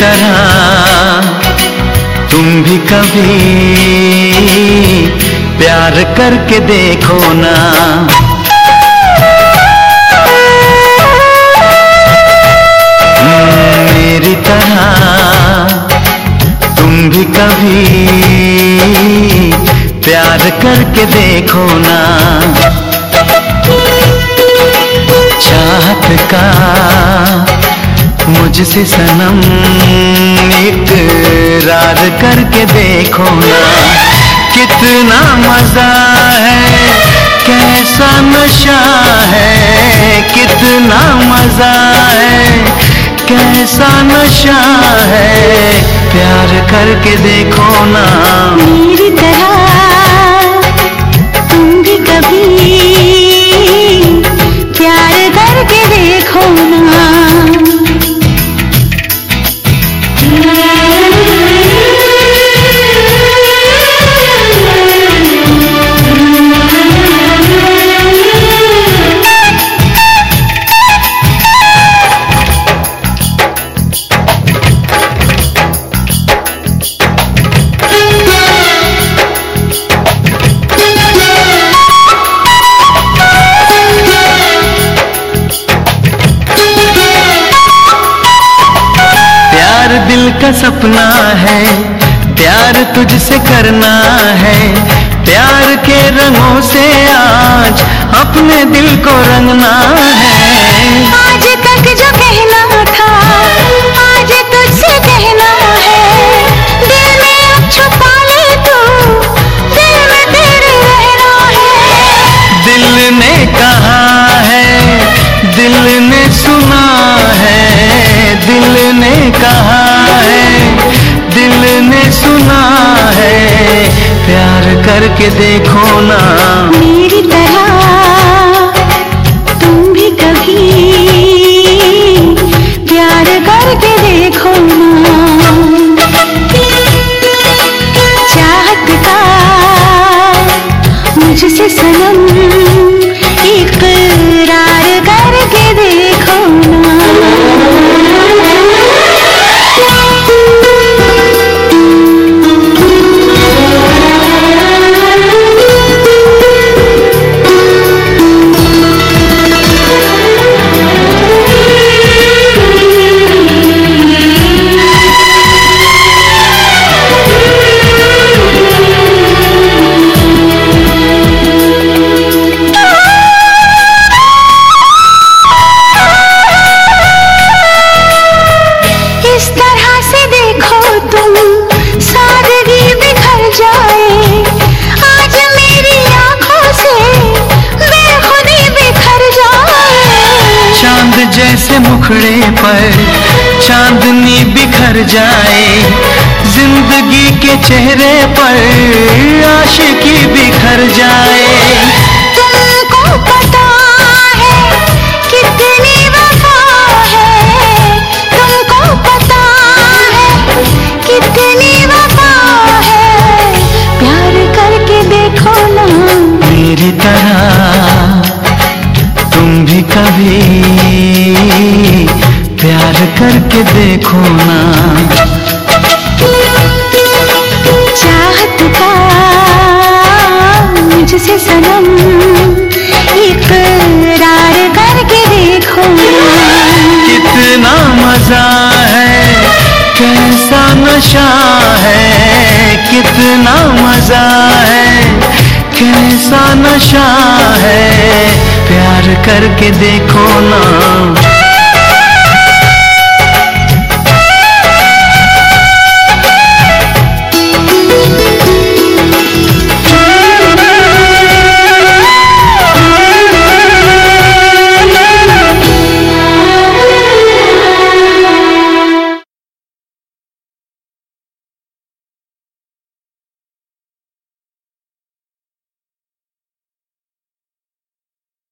तरह। तुम भी कभी प्यार करके देखो ना। मेरी तरह। तुम भी कभी प्यार करके देखो ना। चाहत का मुझसे सनम इकरार करके देखो ना। कितना मज़ा है, कैसा नशा है, कितना मज़ा है, कैसा नशा है। प्यार करके देखो ना। मेरी तरह प्यार दिल का सपना है, प्यार तुझसे करना है। प्यार के रंगों से आज अपने दिल को रंगना है। आज तक जो करके देखो ना। मेरी तरह तुम भी कभी प्यार करके देखो ना। चाहत का मुझसे सनम जैसे मुखड़े पर चांदनी बिखर जाए ज़िंदगी के चेहरे पर आशिकी बिखर जाए। करके देखो ना। चाहत का मुझसे सनम इकरार करके देखो कितना मज़ा है कैसा नशा है कितना मज़ा है कैसा नशा है प्यार करके देखो ना।